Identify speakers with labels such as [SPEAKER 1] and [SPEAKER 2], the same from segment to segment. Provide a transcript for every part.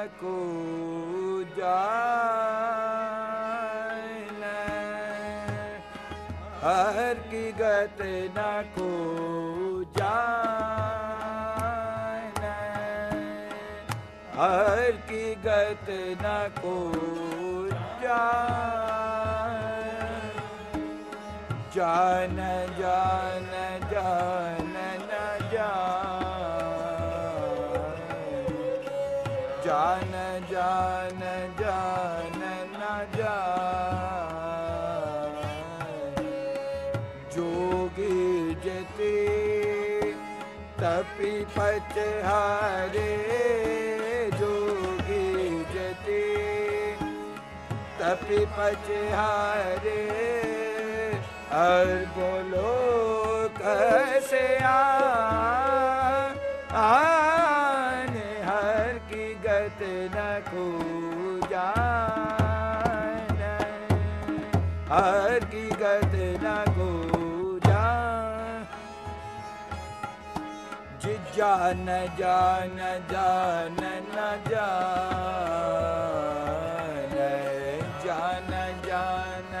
[SPEAKER 1] को जान हर की गत न को जान हर की गत न को जान जान जान जान तपि पचहारे जोगी जति तपि पचहारे और बोलो कैसे आ आने हर की गत न को ਜਾਨ ਜਾਨ ਜਾਨ, ਨਾ ਜਾਨ। ਜਾਨ ਜਾਨ,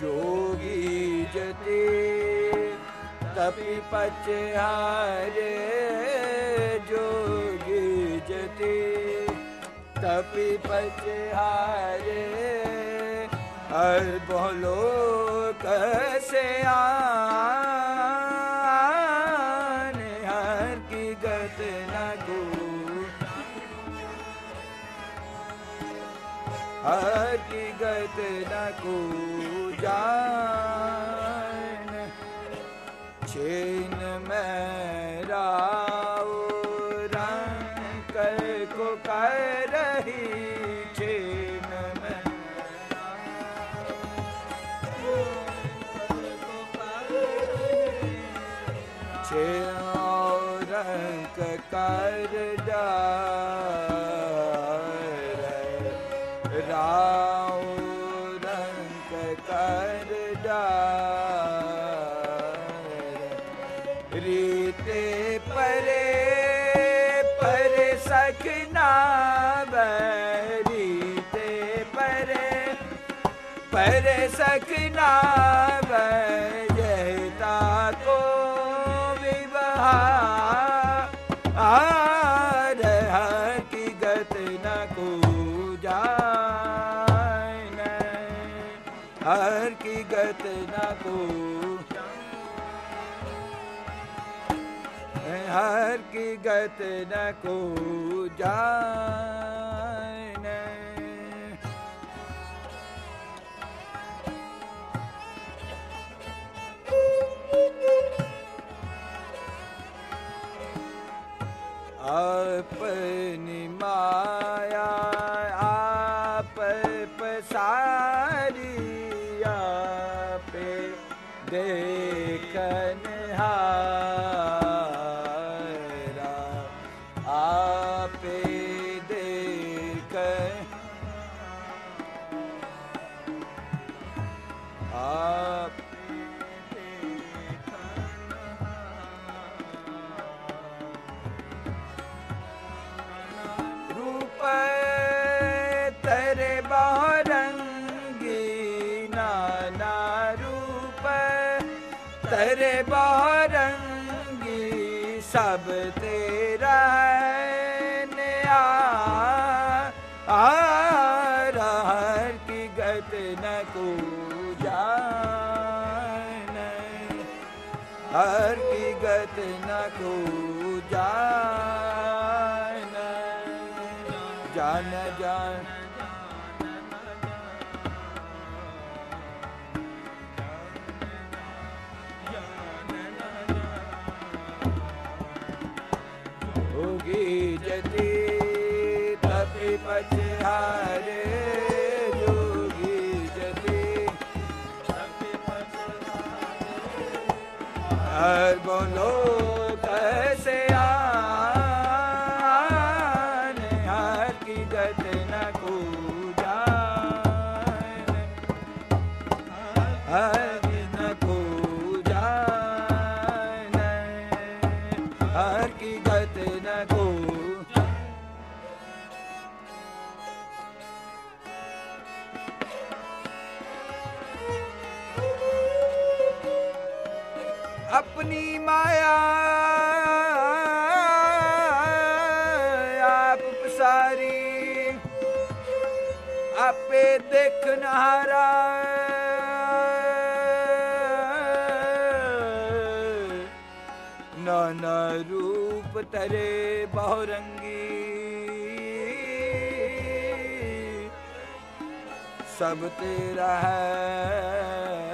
[SPEAKER 1] ਜੋਗੀ ਜਤੇ ਤਪੀ ਪਚਹਾਰੇ ਜੋਗੀ ਜਤੇ ਤਪੀ ਪਚਹਾਰੇ ਹਰ ਬੋਲੋ ਕਸਿਆ ਹਰ ਕੀ ਗਤ ਹਰ ਕੀ ਗਤ ਲਗੂ ਜਾਣ ਛੇਨ ਸਿਉ ਰੰਗ ਕਰ ਡਾਰੇ ਰਾਉ ਰੰਗ ਕਰ ਡਾਰੇ ਪਰੇ ਪਰ ਸਕਨਾ हर की गत न को जान ਵਾਰੀ ਆਪੇ ਦੇਖਨ ਤੇਰੇ ਬਹਰੰਗੀ ਸਭ ਤੇਰਾ ਨਿਆ। ਆਰ ਕੀ ਗਤ ਨ ਕੋ ਜਾਣੈ। ਹਰ ਕੀ ਗਤ ਨ ਕੋ ਜਾਣੈ। ਜਾਣ ਜਾਣ। ਉਗੀ ਜਤੀ ਤਪਿ ਪਛਾਰੇ ਜੋਗੀ ਜਤੀ ਤਪਿ
[SPEAKER 2] ਪਛਾਰੇ
[SPEAKER 1] ਹਰ ਬੋਲੋ ਕੈਸੇ ਆਨ ਹਰ ਕੀ ਗਤ ਨ ਕੋ ਜਾਣ ਹਰ ਆਪਣੀ ਮਾਇਆ ਆਪ ਪਸਾਰੀ ਆਪੇ ਦੇਖ ਦੇਖਣ ਹਾਰਾ ਨਾ ਰੂਪ ਤਰੇ ਬਹੁ ਰੰਗੀ ਸਭ ਤੇਰਾ ਹੈ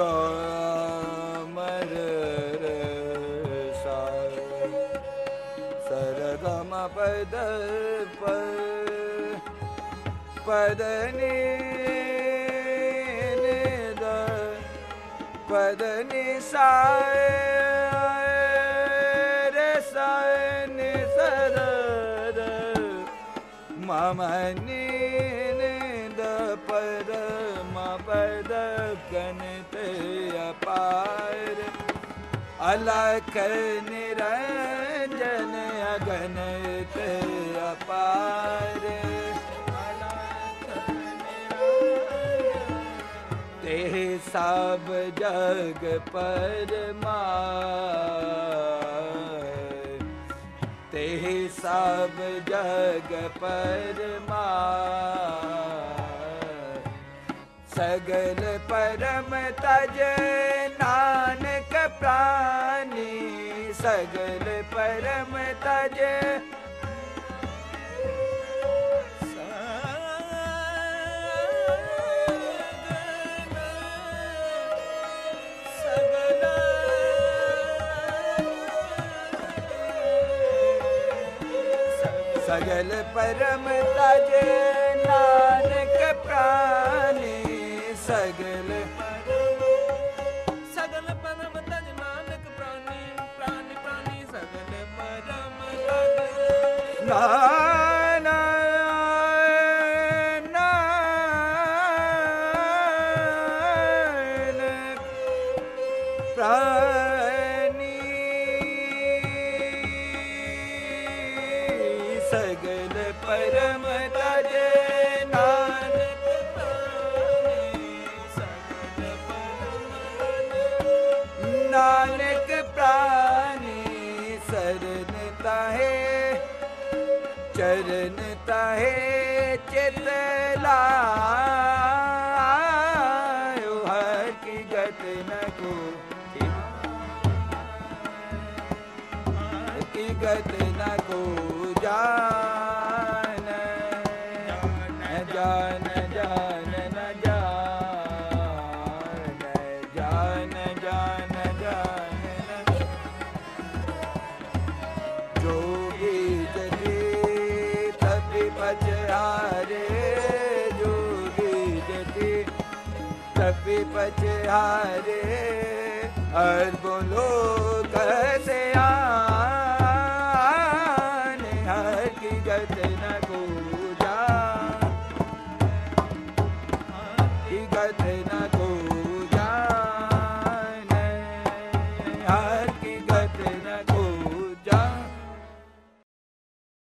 [SPEAKER 1] ਗਮਰ ਰਸਾ ਸਰਗਮ ਪਦ ਪਦਨੀ ਨਿਦ ਪਦਨੀ ਸਾਇ ਰੇ ਸਾਇ ਨਿਸਰ ਮਮਨੀ सद मम नि द पद म पद गणित अपार अलख निरंजन अगणित अपार ते सब जग परमा ते सब जग परमा ਸਗਲ ਪਰਮ ਤਜ ਨਾਨਕ ਪ੍ਰਾਨੀ ਸਗਲ ਪਰਮ ਤਜ ਸਗਲ ਪਰਮ ਤਜ ਨਾਨਕ ਪ੍ਰਾਨੀ ਸਗਲ
[SPEAKER 2] ਸਗਲ ਪਰਮ ਤਜ ਨਾਨਕ
[SPEAKER 1] को हकीकत न को जान जान जान न जान जान जान जान जोगी जगी तपि पचहारे जोगी जगी तपि पच पचहारे हर बोलो कैसे